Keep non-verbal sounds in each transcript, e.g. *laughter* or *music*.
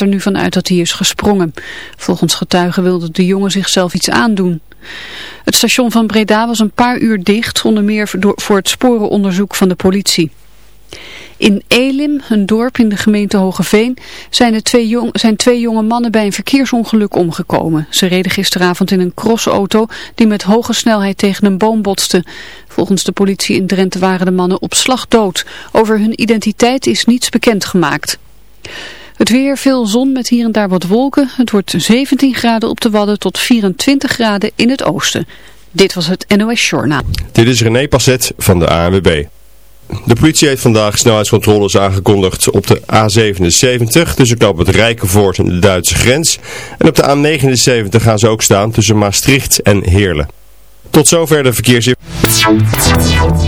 er nu vanuit dat hij is gesprongen. Volgens getuigen wilde de jongen zichzelf iets aandoen. Het station van Breda was een paar uur dicht, onder meer voor het sporenonderzoek van de politie. In Elim, een dorp in de gemeente Hogeveen, zijn, de twee, zijn twee jonge mannen bij een verkeersongeluk omgekomen. Ze reden gisteravond in een crossauto die met hoge snelheid tegen een boom botste. Volgens de politie in Drenthe waren de mannen op slag dood. Over hun identiteit is niets bekendgemaakt. Het weer, veel zon met hier en daar wat wolken. Het wordt 17 graden op de Wadden tot 24 graden in het oosten. Dit was het NOS Journaal. Dit is René Passet van de ANWB. De politie heeft vandaag snelheidscontroles aangekondigd op de A77 tussen knap het Rijkenvoort en de Duitse grens. En op de A79 gaan ze ook staan tussen Maastricht en Heerlen. Tot zover de verkeersinformatie.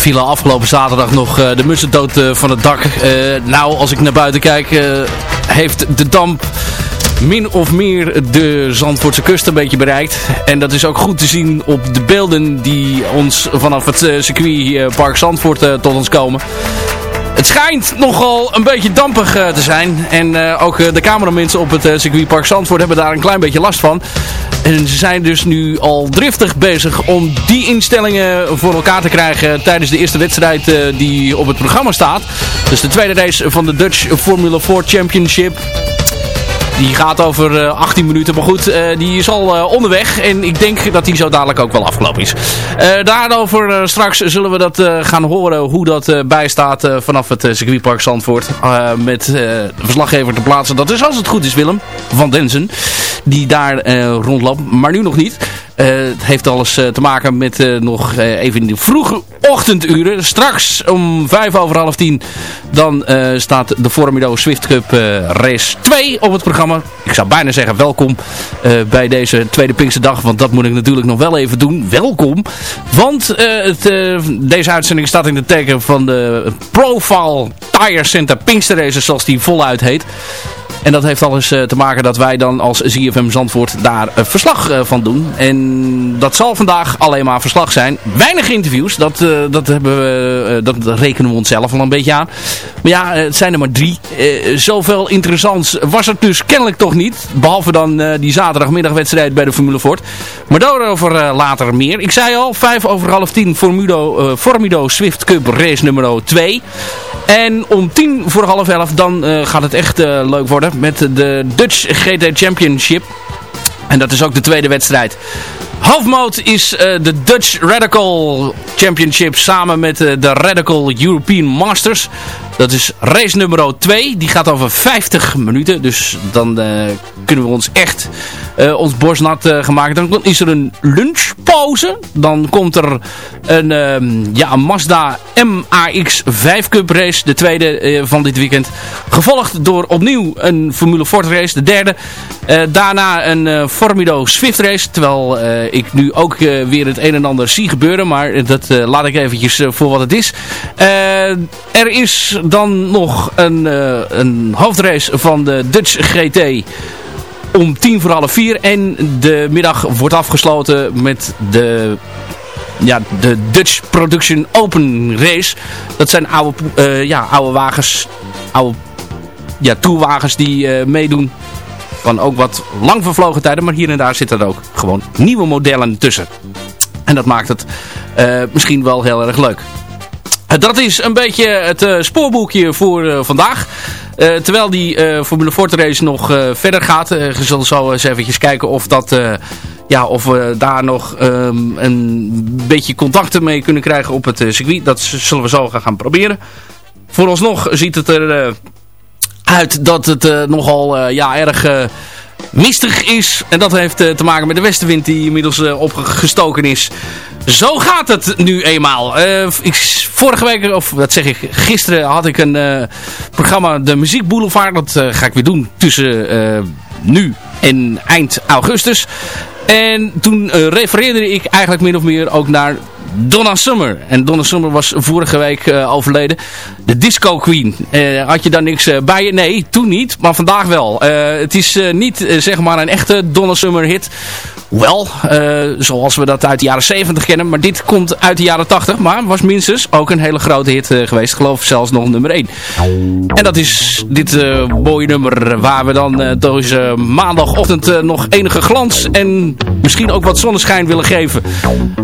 Vielen afgelopen zaterdag nog uh, de mussen dood uh, van het dak. Uh, nou, als ik naar buiten kijk, heeft de damp min of meer de Zandvoortse kust een beetje bereikt. En dat is ook goed te zien op de beelden die ons vanaf het circuitpark Zandvoort tot ons komen. Het schijnt nogal een beetje dampig te zijn. En ook de cameramensen op het circuitpark Zandvoort hebben daar een klein beetje last van. En ze zijn dus nu al driftig bezig om die instellingen voor elkaar te krijgen tijdens de eerste wedstrijd uh, die op het programma staat. Dus de tweede race van de Dutch Formula 4 Championship. Die gaat over 18 eh, minuten, maar goed, uh, die is al uh, onderweg. En ik denk dat die zo dadelijk ook wel afgelopen is. daarover straks zullen we dat gaan horen hoe dat bijstaat vanaf het circuitpark Zandvoort. met de verslaggever te plaatsen. Dat is als het goed is Willem van Denzen die daar rondloopt. Maar nu nog niet. Het heeft alles te maken met nog even in de vroege ochtenduren. Straks om vijf over half tien dan staat de Formido Swift Cup race 2 op het programma. Ik zou bijna zeggen welkom bij deze tweede Pinksterdag. Want dat moet ik natuurlijk nog wel even doen. Welkom. Want het, deze uitzending staat in het teken van de Profile Tire Center Pinkster Races zoals die voluit heet. En dat heeft alles uh, te maken dat wij dan als ZFM Zandvoort daar uh, verslag uh, van doen. En dat zal vandaag alleen maar verslag zijn. Weinig interviews, dat, dat, hebben we, dat rekenen we onszelf al een beetje aan. Maar ja, het zijn er maar drie. zoveel interessants was het dus kennelijk toch niet. Behalve dan die zaterdagmiddagwedstrijd bij de Formule Ford. Maar daarover later meer. Ik zei al, vijf over half tien Formido, Formido Swift Cup race nummer 2. En om tien voor half elf dan gaat het echt leuk worden met de Dutch GT Championship. En dat is ook de tweede wedstrijd. Halfmoot is uh, de Dutch Radical Championship samen met de Radical European Masters. Dat is race nummer 2. Die gaat over 50 minuten. Dus dan uh, kunnen we ons echt ons borst nat gaan maken. Dan is er een lunchpauze. Dan komt er een, ehm, ja, een Mazda MAX 5 Cup race. De tweede van dit weekend. Gevolgd door opnieuw een Formule Ford race. De derde. daarna een Formido Swift race. Terwijl ik nu ook uh, weer het een en ander zie gebeuren. Maar dat uh, laat ik eventjes uh, voor wat het is. er is dan nog een, een hoofdrace van de Dutch GT om tien voor half vier. En de middag wordt afgesloten met de ja, de Dutch Production Open Race. Dat zijn oude, uh, ja, oude wagens, oude ja, toerwagens die uh, meedoen van ook wat lang vervlogen tijden. Maar hier en daar zitten er ook gewoon nieuwe modellen tussen. En dat maakt het uh, misschien wel heel erg leuk. Uh, dat is een beetje het uh, spoorboekje voor vandaag. terwijl die Formule Ford race nog verder gaat. we zullen zo eens eventjes kijken of dat ja, of we daar nog um, een beetje contacten mee kunnen krijgen op het circuit. Dat zullen we zo gaan proberen. Vooralsnog ziet het er uit dat het nogal ja, erg mistig is. En dat heeft te maken met de westenwind die inmiddels opgestoken is. Zo gaat het nu eenmaal. ik, vorige week, of wat zeg ik, gisteren had ik een programma, de Muziek Boulevard. Dat ga ik weer doen tussen nu en eind augustus. En toen refereerde ik eigenlijk min of meer ook naar Donna Summer. En Donna Summer was vorige week uh, overleden. De Disco Queen. Uh, had je daar niks uh, bij je? Nee, toen niet. Maar vandaag wel. het is niet zeg maar een echte Donna Summer hit. Wel, uh, zoals we dat uit de jaren 70 kennen. Maar dit komt uit de jaren 80. Maar was minstens ook een hele grote hit uh, geweest. Geloof zelfs nog nummer 1. En dat is dit uh, mooie nummer waar we dan deze maandagochtend nog enige glans en misschien ook wat zonneschijn willen geven.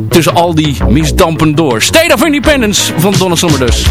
Tussen al die misdampen door. State of Independence van Donna Summer dus.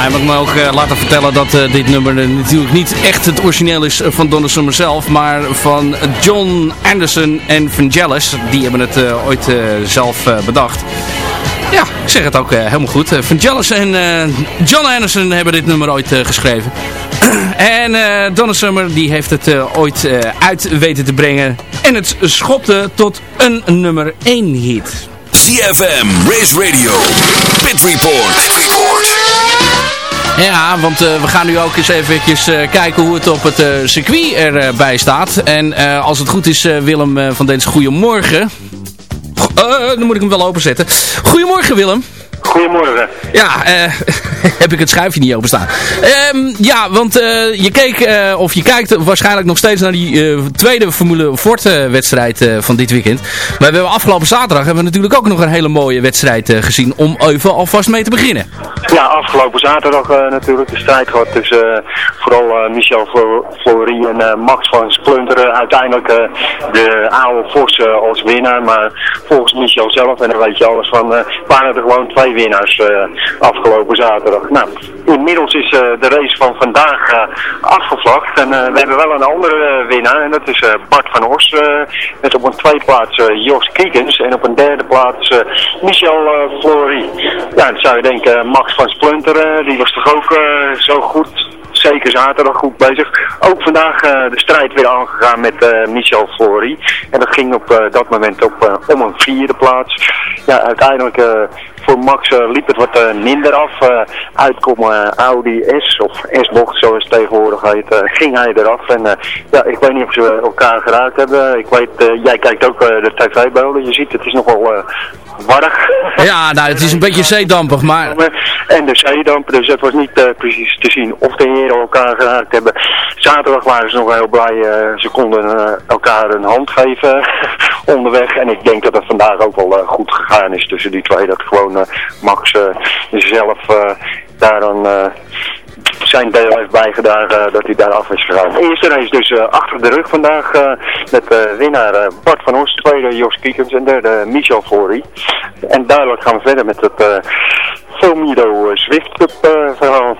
Hij heeft me ook uh, laten vertellen dat uh, dit nummer natuurlijk niet echt het origineel is van Donna Summer zelf, maar van John Anderson en Vangelis. Die hebben het ooit zelf bedacht. Ja, ik zeg het ook helemaal goed. Vangelis en John Anderson hebben dit nummer ooit geschreven. *clears throat* en Donna Summer die heeft het ooit uit weten te brengen. En het schopte tot een nummer 1 hit. ZFM, Race Radio, Pit Report. Report. Ja, want uh, we gaan nu ook eens even uh, kijken hoe het op het uh, circuit erbij staat. En als het goed is, Willem van deze Goedemorgen. dan moet ik hem wel openzetten. Goedemorgen Willem. Goedemorgen. Ja, uh, *laughs* heb ik het schuifje niet openstaan. Um, ja, want uh, je keek, uh, of je kijkt waarschijnlijk nog steeds naar die tweede Formule Ford wedstrijd van dit weekend. Maar we hebben afgelopen zaterdag hebben we natuurlijk ook nog een hele mooie wedstrijd gezien om even alvast mee te beginnen. Ja, afgelopen zaterdag natuurlijk de strijd gehad tussen vooral Michel Flory en Max van Splunteren. Uiteindelijk de oude Vos als winnaar, maar volgens Michel zelf, en daar weet je alles van, waren er gewoon twee winnaars uh, afgelopen zaterdag. Nou, inmiddels is uh, de race van vandaag uh, afgevlakt en we hebben wel een andere winnaar en dat is Bart van Os. met op een tweede plaats Jos Kiekens en op een derde plaats Michel Flory. Ja, dan zou je denken Max van Splunter, die was toch ook zo goed zeker zaterdag goed bezig. Ook vandaag uh, de strijd weer aangegaan met uh, Michel Flory. En dat ging op uh, dat moment op om een vierde plaats. Ja, uiteindelijk voor Max liep het wat minder af. uitkomen Audi S of S-bocht zoals het tegenwoordig heet, ging hij eraf. En ja, ik weet niet of ze elkaar geraakt hebben. Ik weet, jij kijkt ook de tv-beelden. Je ziet, het is nogal warrig. Ja, nou, het is een beetje zeedampig, maar... En de zeedamp, dus het was niet precies te zien of de heren elkaar geraakt hebben. Zaterdag waren ze nog heel blij. Uh, ze konden uh, elkaar een hand geven *laughs* onderweg. En ik denk dat het vandaag ook wel goed gegaan is tussen die twee. Dat gewoon Max zelf daar dan zijn deel heeft bijgedragen dat hij daar af is gegaan. Eerste race dus uh, achter de rug vandaag uh, met winnaar Bart van Oost, tweede Jos Kiekens en derde Michel Fori. En duidelijk gaan we verder met het Filmido Swift Cup verhaal.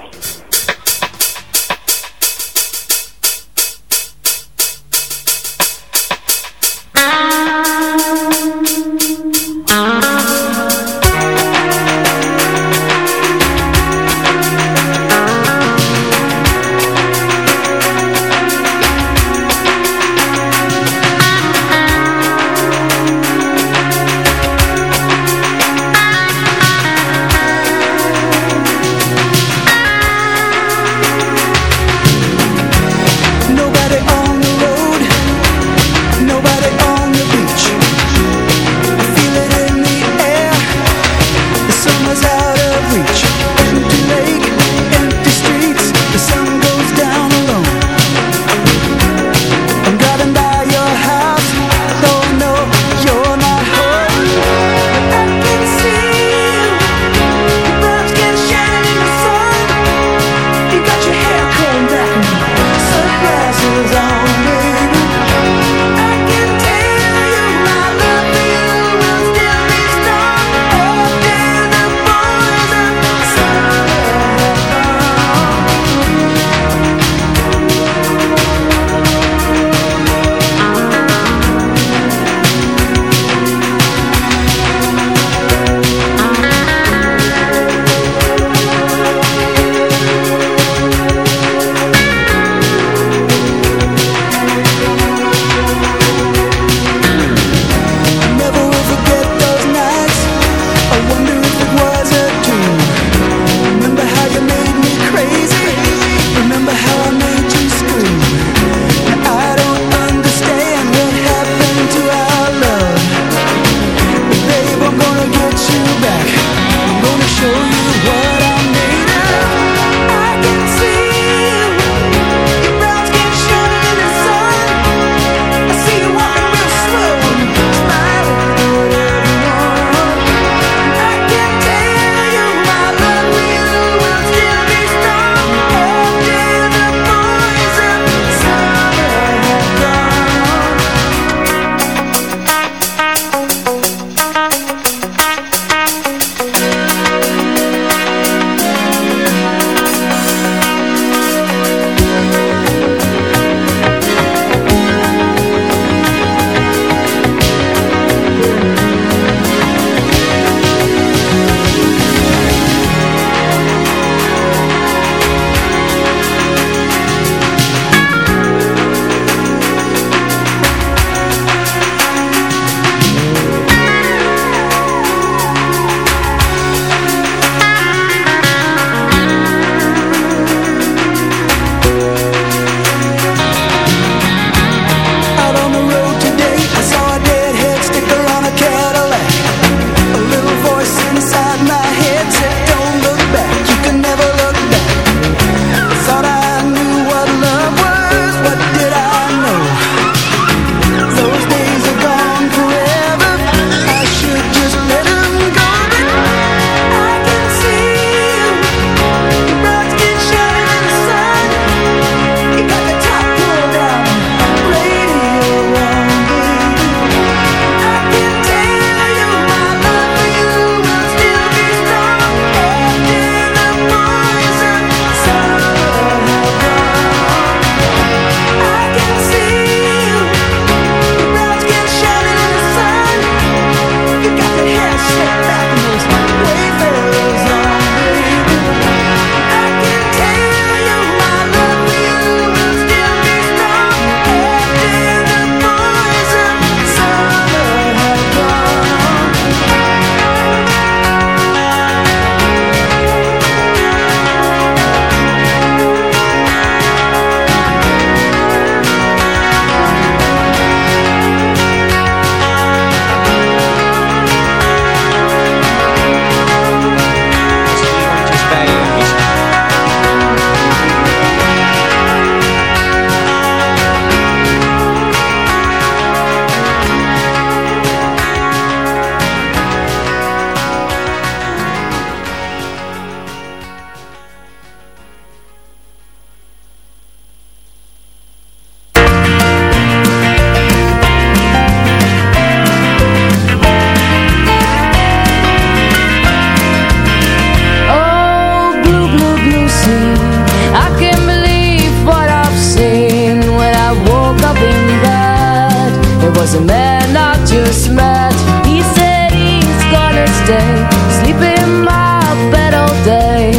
Was a man I just met. He said he's gonna stay. Sleep in my bed all day.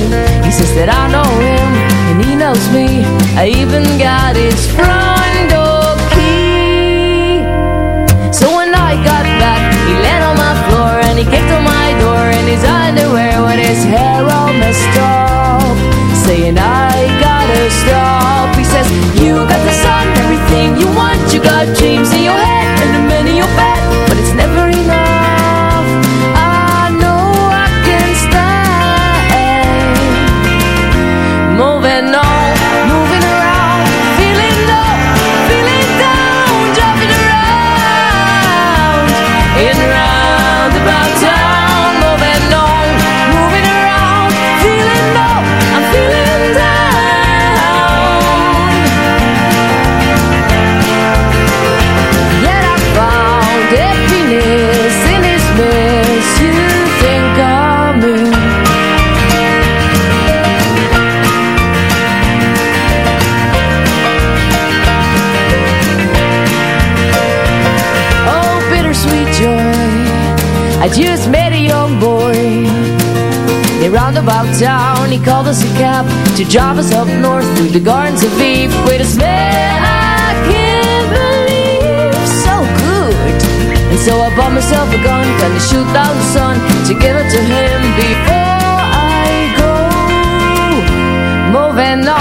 He says that I know him and he knows me. I even got his front door key. So when I got back He laid on my floor and he kicked on my door In his underwear with his hair all messed up. Saying I gotta stop. He says you got the sun, everything you want You got Roundabout town. He called us a cab To drive us up north Through the gardens of Eve. With a smell I can't believe So good. And so I bought myself a gun Gonna shoot down the sun To give it to him Before I go. Moving on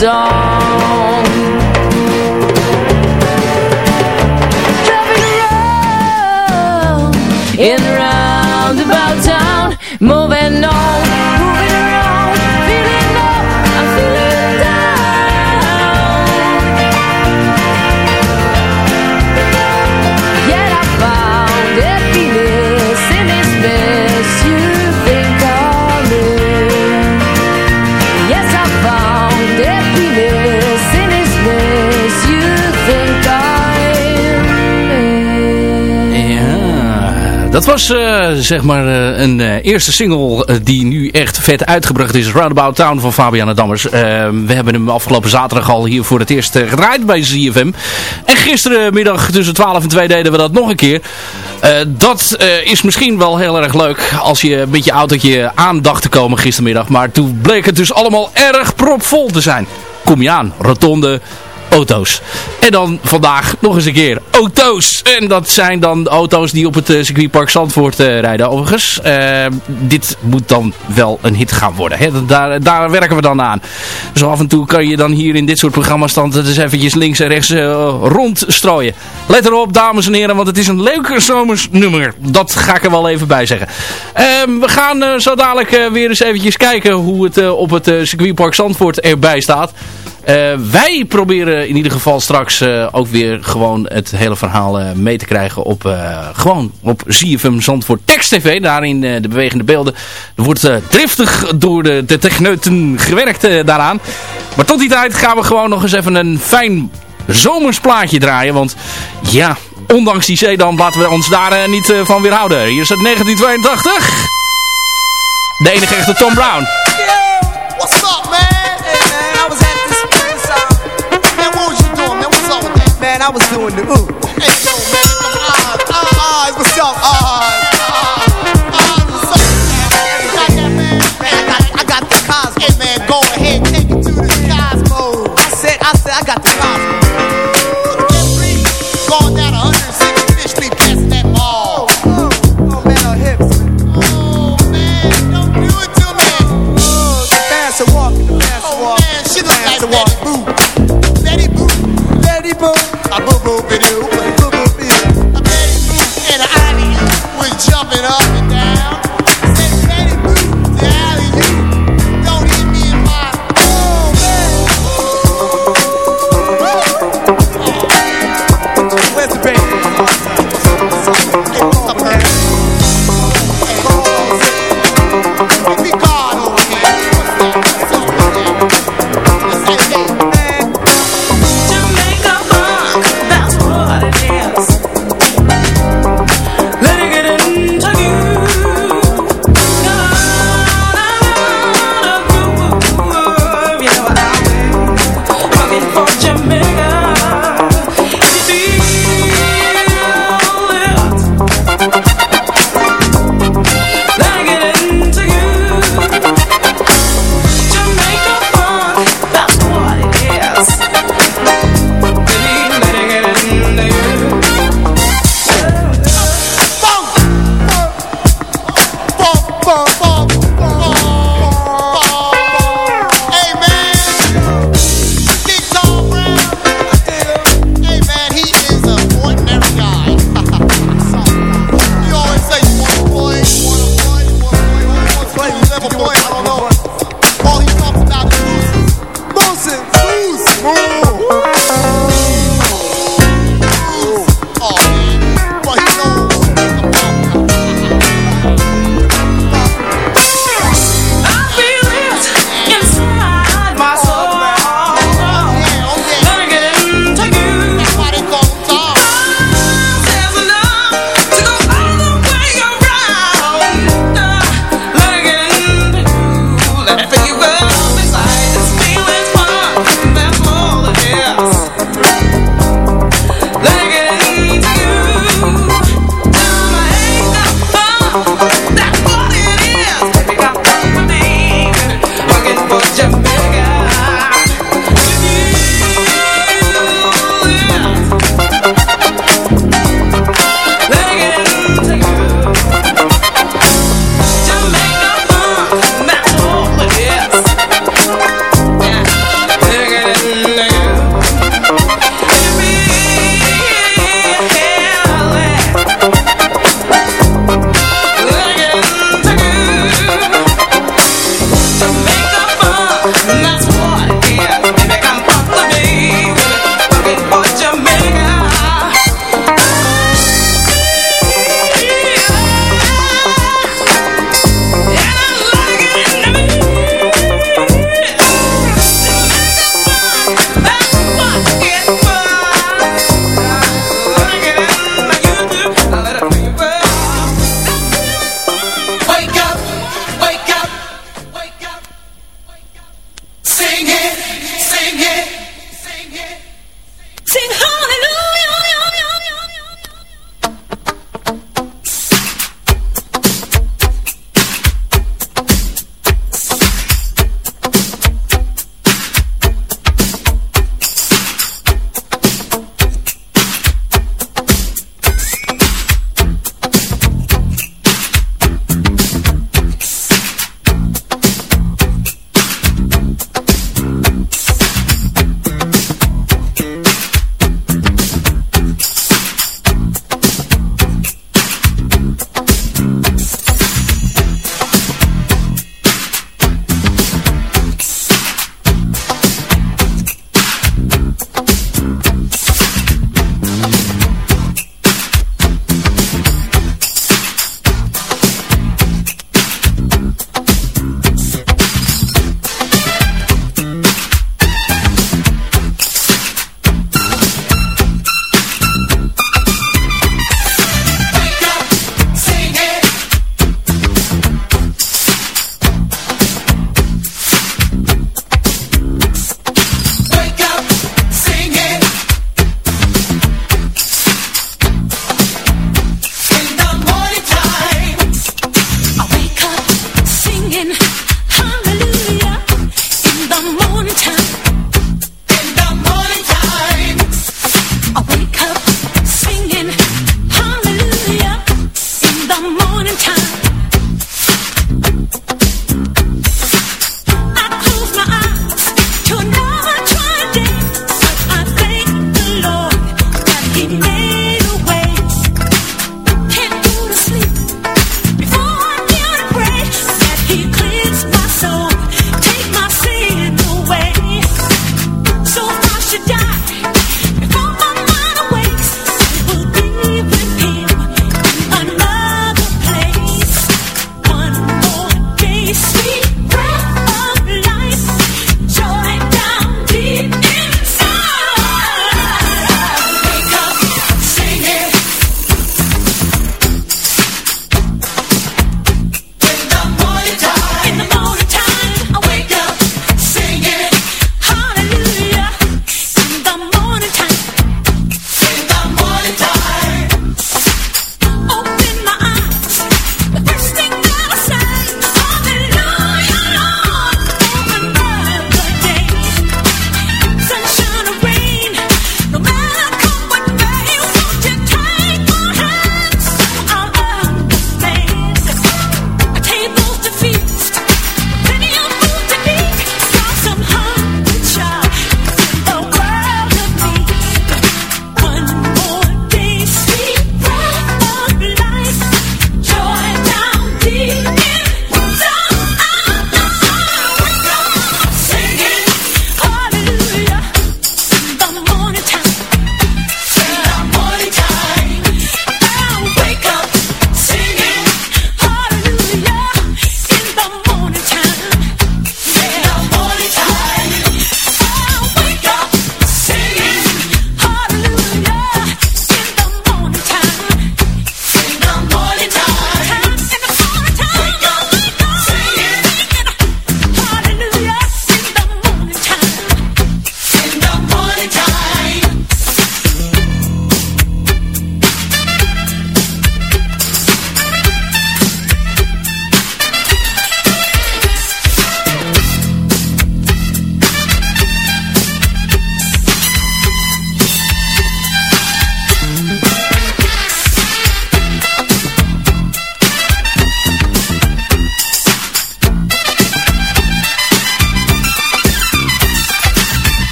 song dat was eh, zeg maar eh, een eh, eerste single die nu echt vet uitgebracht is. Roundabout Town van Fabiana Dammers. We hebben hem afgelopen zaterdag al hier voor het eerst gedraaid bij ZFM. En gisterenmiddag tussen 12 en 2 deden we dat nog een keer. Dat is misschien wel heel erg leuk als je met je autootje aan dacht te komen gistermiddag. Maar toen bleek het dus allemaal erg propvol te zijn. Kom je aan, rotonde, auto's. En dan vandaag nog eens een keer auto's. En dat zijn dan auto's die op het eh, circuitpark Zandvoort eh, rijden. Overigens, eh, dit moet dan wel een hit gaan worden. Hè? Daar, daar werken we dan aan. Zo af en toe kan je dan hier in dit soort programma's dan dus eventjes links en rechts eh, rondstrooien. Let erop, dames en heren, want het is een leuke zomersnummer. Dat ga ik er wel even bij zeggen. Ehm, we gaan zo dadelijk weer eens eventjes kijken hoe het op het circuitpark Zandvoort erbij staat. Eh, wij proberen in ieder geval straks eh, ook weer gewoon het hele verhaal eh, mee te krijgen op, gewoon op ZFM Zandvoort Text TV. Daarin de bewegende beelden. Er wordt driftig door de, de techneuten gewerkt daaraan. Maar tot die tijd gaan we gewoon nog eens even een fijn zomersplaatje draaien. Want ja, ondanks die zeedam laten we ons daar niet van weerhouden. Hier is het 1982. De enige echte Tom Brown. What's up, man, I was doing the ooh. Hey, yo, man, come on. What's up, what's up? Man, man? I got, I got the man, go ahead, take it to the cosmos. I said, I said, I got the cosmos. Oh, man, hips. Oh, man, don't do it to me. Oh, walk. Oh, man, she looks like that boo boo boo boo boo boo. The and Ivy was jumping up.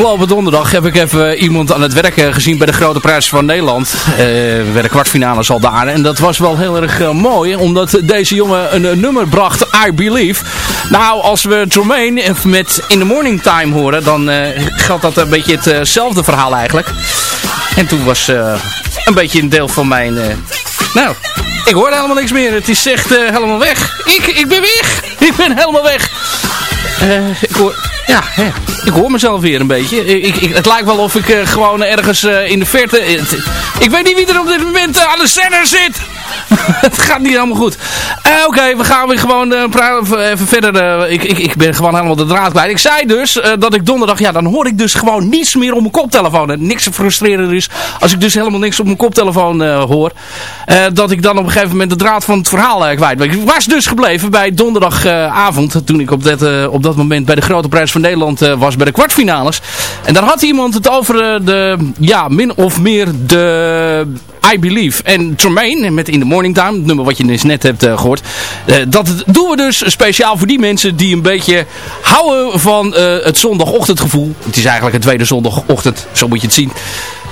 Afgelopen donderdag heb ik even iemand aan het werk gezien bij de Grote Prijs van Nederland. Uh, bij de kwartfinale al daar. En dat was wel heel erg uh, mooi, omdat deze jongen een, nummer bracht, I Believe. Nou, als we Tremaine met In the Morning Time horen, dan uh, geldt dat een beetje hetzelfde verhaal eigenlijk. En toen was een beetje een deel van mijn... nou, ik hoor helemaal niks meer. Het is echt helemaal weg. Ik, ik ben weg. *laughs* Ik ben helemaal weg. ik hoor... Ja, hè. Ik hoor mezelf weer een beetje. Ik, ik, het lijkt wel of ik uh, gewoon ergens uh, in de verte... ik weet niet wie er op dit moment uh, aan de zender zit. *laughs* het gaat niet helemaal goed. Uh, Oké, we gaan weer gewoon uh, even verder. Ik, ik, ik ben gewoon helemaal de draad kwijt. Ik zei dus dat ik donderdag, ja, dan hoor ik dus gewoon niets meer op mijn koptelefoon. En niks frustrerender is, als ik dus helemaal niks op mijn koptelefoon hoor, dat ik dan op een gegeven moment de draad van het verhaal kwijt ben. Ik was dus gebleven bij donderdagavond, toen ik op dat, op dat moment bij de Grote Prijs van Nederland was, bij de kwartfinales. En daar had iemand het over de, ja, min of meer de I Believe. En Tremaine, met In the Morning Het nummer wat je dus net hebt uh, gehoord. Uh, dat doen we dus speciaal voor die mensen die een beetje houden van uh, het zondagochtendgevoel. Het is eigenlijk een tweede zondagochtend, zo moet je het zien.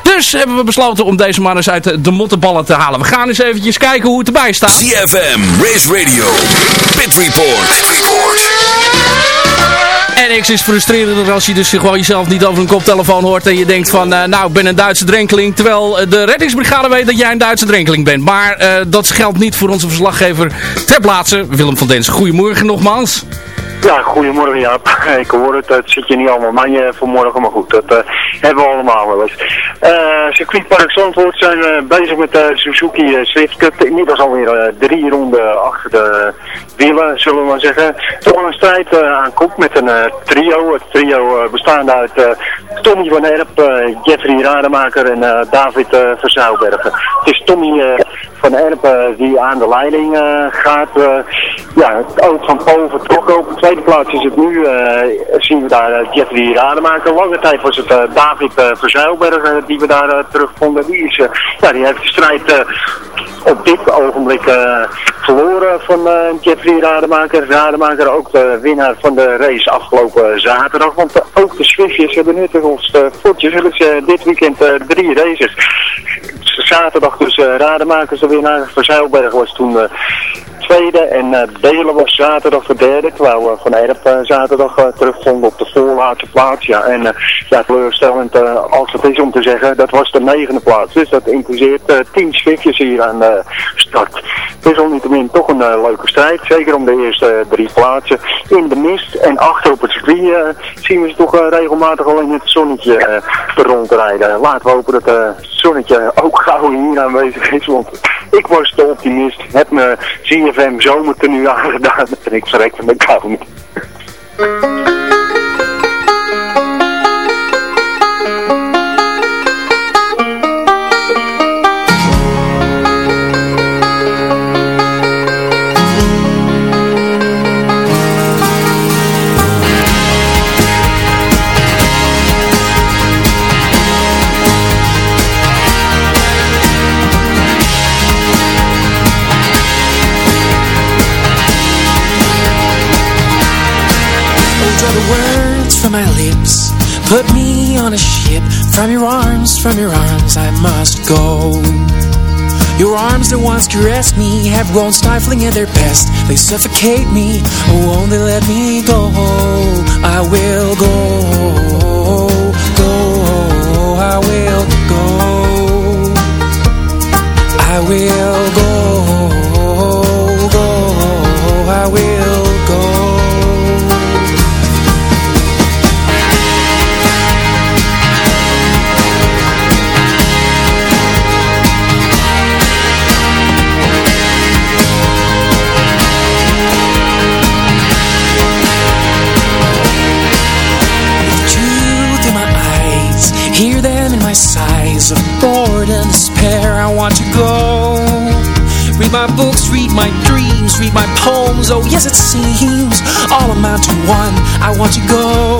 Dus hebben we besloten om deze man eens uit de mottenballen te halen. We gaan eens eventjes kijken hoe het erbij staat. CFM, Race Radio, Pit Report. Report. En niks is frustrerender als je dus gewoon jezelf niet over een koptelefoon hoort en je denkt van, uh, nou ik ben een Duitse drenkeling, terwijl de reddingsbrigade weet dat jij een Duitse drenkeling bent. Maar uh, dat geldt niet voor onze verslaggever ter plaatse, Willem van Densen. Goedemorgen nogmaals. Ja, goedemorgen Jaap. *laughs* Ik hoor het, het zit je niet allemaal manje vanmorgen, maar goed, dat uh, hebben we allemaal wel eens. Uh, circuitpark Zandvoort zijn uh, bezig met de Suzuki Swift Cup. Inmiddels alweer drie ronden achter de wielen, zullen we maar zeggen. Toch een strijd aan kop met een trio. Het trio bestaande uit Tommy van Erp, Jeffrey Rademaker en David Verzouwbergen. Het is Tommy van Erp die aan de leiding gaat. ja, het oog van Paul vertrokken op tweede plaats is het nu, uh, zien we daar uh, Jeffrey Rademaker. Lange tijd was het uh, David Verzuilberg die we daar terugvonden. Die, is, ja, die heeft de strijd op dit ogenblik verloren van Jeffrey Rademaker. Rademaker ook de winnaar van de race afgelopen zaterdag. Want ook de Swiftjes hebben nu ons voetjes. Dus dit weekend drie races. Zaterdag dus Rademakers de winnaar. Verzuilberg was toen tweede en uh, Delen was zaterdag de derde, terwijl we Van Erp uh, zaterdag uh, terugvonden op de voorlaatste plaats. Ja, en ja, teleurstellend als het is om te zeggen, dat was de negende plaats. Dus dat impliceert tien schriftjes hier aan de start. Het is onniettemin toch een leuke strijd, zeker om de eerste drie plaatsen. In de mist en achter op het circuit zien we ze toch regelmatig al in het zonnetje rondrijden. Laten we hopen dat het zonnetje ook gauw hier aanwezig is, want ik was de optimist, heb me zien ZFM zomertenue aangedaan. En ik verrek van de kou niet. Put me on a ship. From your arms, from your arms I must go. Your arms that once caressed me Have grown stifling in their best. They suffocate me. Won't they let me go? I will go. Go. I will go. I will Oh it seems. All amount to one. I want to go,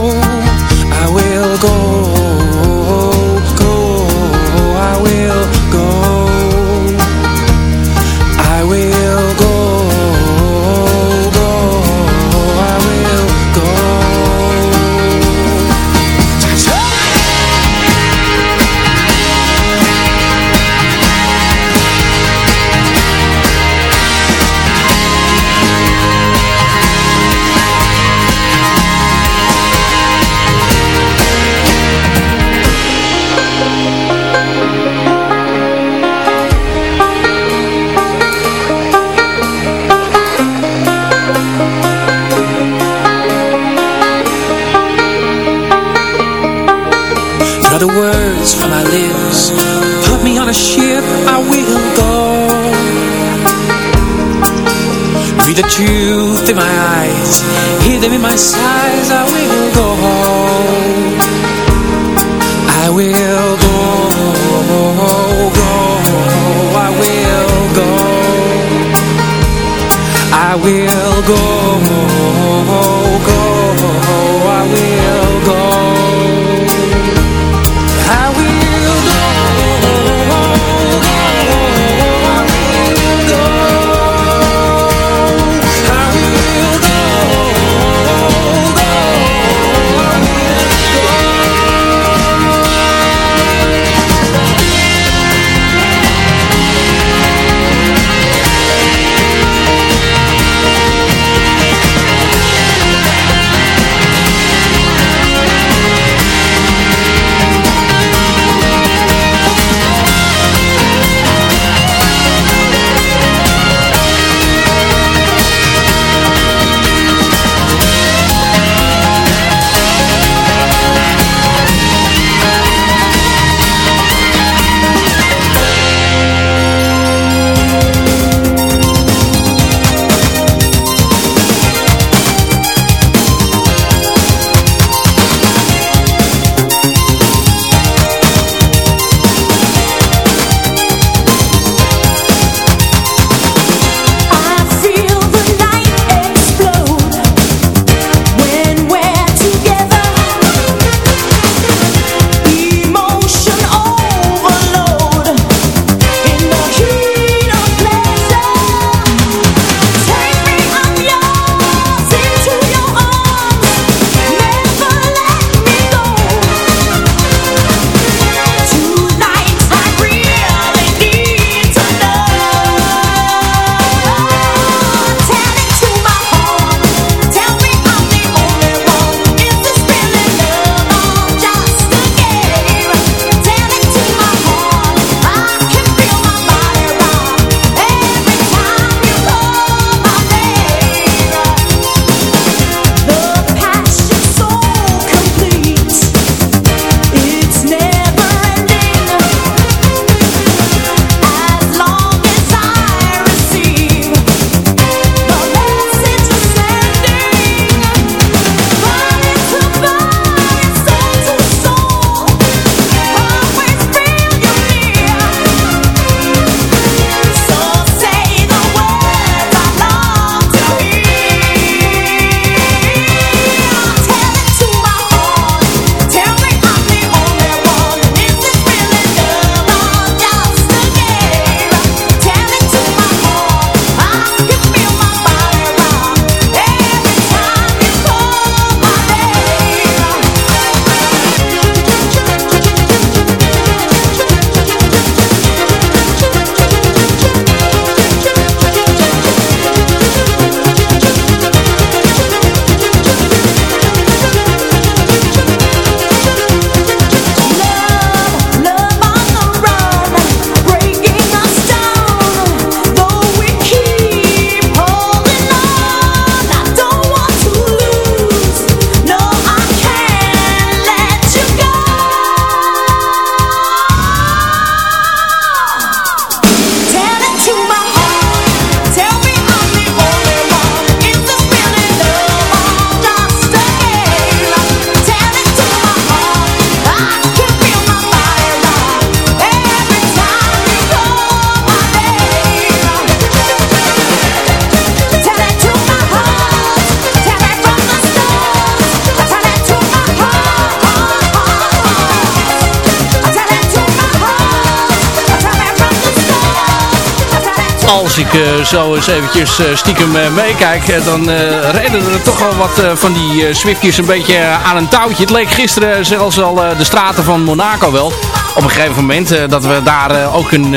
Dus zo eens eventjes eh, stiekem eh, meekijk, eh, dan uh, reden er toch wel wat van die Swiftjes een beetje aan een touwtje. Het leek gisteren zelfs al de straten van Monaco wel. Op een gegeven moment dat we daar ook een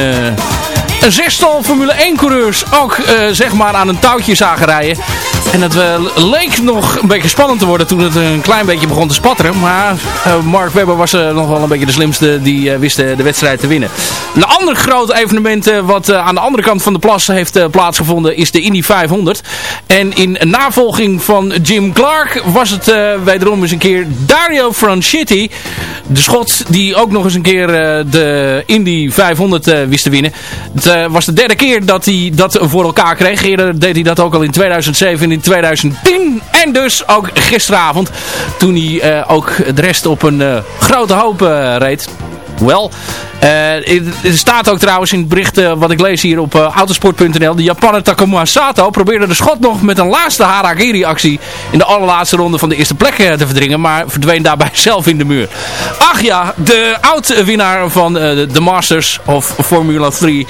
een zestal Formule 1 coureurs ook eh, zeg maar aan een touwtje zagen rijden. En dat eh, leek nog een beetje spannend te worden toen het een klein beetje begon te spatteren. Maar eh, Mark Webber was nog wel een beetje de slimste die wist de wedstrijd te winnen. Een ander groot evenement wat aan de andere kant van de plas heeft plaatsgevonden is de Indy 500. En in navolging van Jim Clark was het wederom eens een keer Dario Franchitti. De schot die ook nog eens een keer de Indy 500 wist te winnen was de derde keer dat hij dat voor elkaar kreeg. Eerder deed hij dat ook al in 2007 en in 2010. En dus ook gisteravond. Toen hij ook de rest op een grote hoop reed. Wel, uh, er staat ook trouwens in het bericht uh, wat ik lees hier op uh, autosport.nl. De Japaner Takuma Sato probeerde de schot nog met een laatste Haragiri actie in de allerlaatste ronde van de eerste plek te verdringen. Maar verdween daarbij *laughs* zelf in de muur. Ach ja, de oud-winnaar van de Masters of Formula 3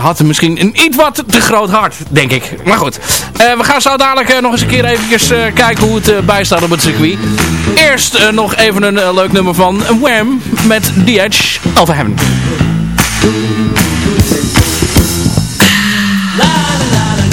had misschien een iets wat te groot hart, denk ik. Maar goed, we gaan zo dadelijk nog eens een keer even kijken hoe het bijstaat op het circuit. Eerst nog even een leuk nummer van Wham met The Edge over heaven. Al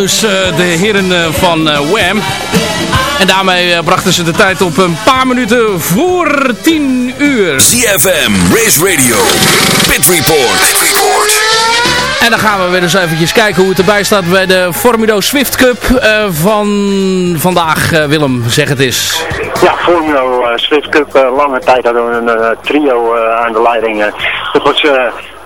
dus uh, de heren uh, van uh, Wham. En daarmee brachten ze de tijd op een paar minuten voor 10 uur. CFM, Race Radio, Pit Report. Pit Report. En dan gaan we weer eens eventjes kijken hoe het erbij staat bij de Formido Swift Cup uh, van vandaag. Uh, Willem, zeg het eens. Ja, Formido uh, Swift Cup. lange tijd hadden we een trio aan de leiding. dat was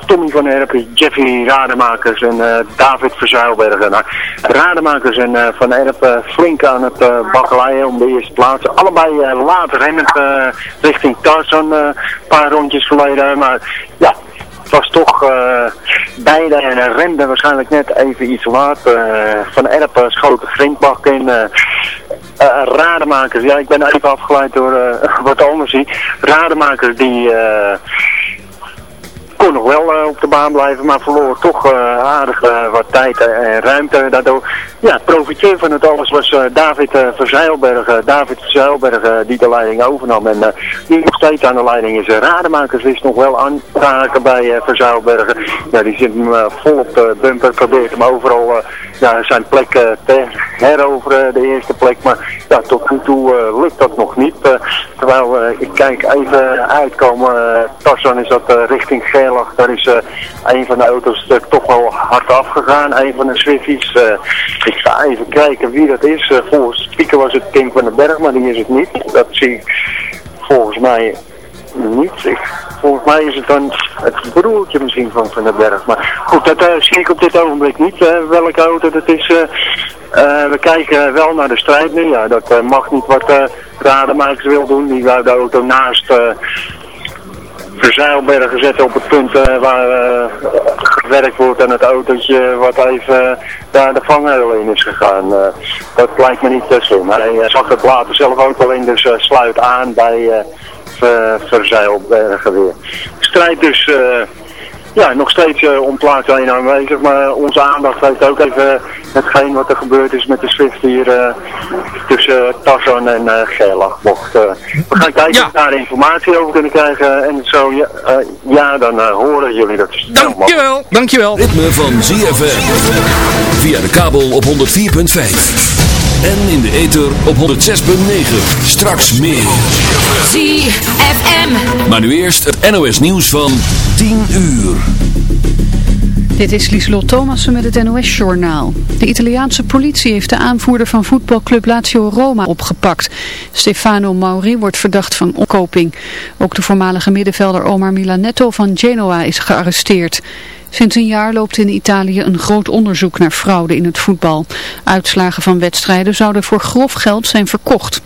Tommy van Erpen, Jeffy Rademakers en uh, David Verzuilbergen. Nou, Rademakers en uh, Van Erpen flink aan het uh, bakkeleien om de eerste plaats. Allebei later rennend richting Tarzan een paar rondjes geleden. Maar ja, het was toch uh, beide en remde waarschijnlijk net even iets laat. Uh, van Erpen schoot de grindbak in. Uh, Rademakers, ja ik ben even afgeleid door *laughs* wat anders. Rademakers die kon nog wel uh, op de baan blijven, maar verloor toch uh, aardig uh, wat tijd en ruimte. Daardoor ja, profiteer van het alles was David Verzeilberg. David Verzeilberg die de leiding overnam. En nu nog steeds aan de leiding is Rademakers wist nog wel aan te raken bij Verzeilberg. Ja, die zit hem vol op de bumper, probeert hem overal ja, zijn plek te heroveren, de eerste plek. Maar ja, tot nu toe lukt dat nog niet. terwijl ik kijk even uitkomen, Tarzan is dat richting Geel daar is een van de auto's toch wel hard afgegaan. Een van de Swifties. Uh, ik ga even kijken wie dat is. volgens de speaker was het Kim van den Berg, maar die is het niet. Dat zie ik volgens mij niet. Ik, volgens mij is het dan het broertje misschien van Van den Berg. Maar goed, dat zie ik op dit ogenblik niet. welke auto dat is. we kijken wel naar de strijd nu. Ja, dat mag niet wat uh, Rademakers wil doen. Die wou de auto naast Verzeilbergen zetten op het punt uh, waar uh, gewerkt wordt en het autootje wat even daar de vangrail in is gegaan. Dat lijkt me niet te slim. Hij zag het later zelf ook wel in, dus sluit aan bij Verzeilbergen weer. Strijd dus ja, nog steeds uh, om plaats 1 aanwezig. Maar onze aandacht heeft ook even hetgeen wat er gebeurd is met de Swift hier uh, tussen Tarzan en uh, Gerlach. Mocht, we gaan kijken of we daar informatie over kunnen krijgen. En zo, ja, ja dan horen jullie dat. Dankjewel, dankjewel. Ritme van ZFM. Via de kabel op 104.5. En in de ether op 106.9. Straks meer. ZFM. Maar nu eerst het NOS nieuws van 10 uur. Dit is Lieselot Thomassen met het NOS-journaal. De Italiaanse politie heeft de aanvoerder van voetbalclub Lazio Roma opgepakt. Stefano Mauri wordt verdacht van opkoping. Ook de voormalige middenvelder Omar Milanetto van Genoa is gearresteerd. Sinds een jaar loopt in Italië een groot onderzoek naar fraude in het voetbal. Uitslagen van wedstrijden zouden voor grof geld zijn verkocht.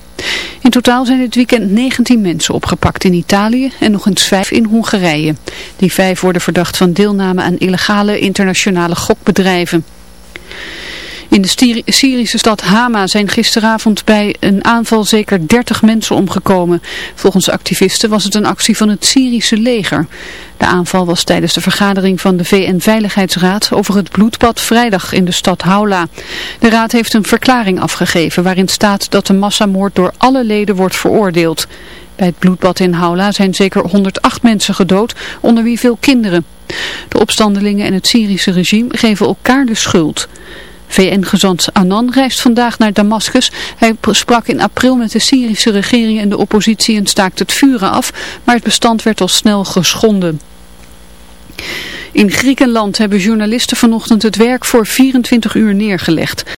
In totaal zijn dit weekend 19 mensen opgepakt in Italië en nog eens vijf in Hongarije. Die vijf worden verdacht van deelname aan illegale internationale gokbedrijven. In de Syrische stad Hama zijn gisteravond bij een aanval zeker 30 mensen omgekomen. Volgens activisten was het een actie van het Syrische leger. De aanval was tijdens de vergadering van de VN-veiligheidsraad over het bloedbad vrijdag in de stad Haula. De raad heeft een verklaring afgegeven waarin staat dat de massamoord door alle leden wordt veroordeeld. Bij het bloedbad in Haula zijn zeker 108 mensen gedood, onder wie veel kinderen. De opstandelingen en het Syrische regime geven elkaar de schuld. VN-gezant Annan reist vandaag naar Damascus. Hij sprak in april met de Syrische regering en de oppositie en staakt het vuren af, maar het bestand werd al snel geschonden. In Griekenland hebben journalisten vanochtend het werk voor 24 uur neergelegd.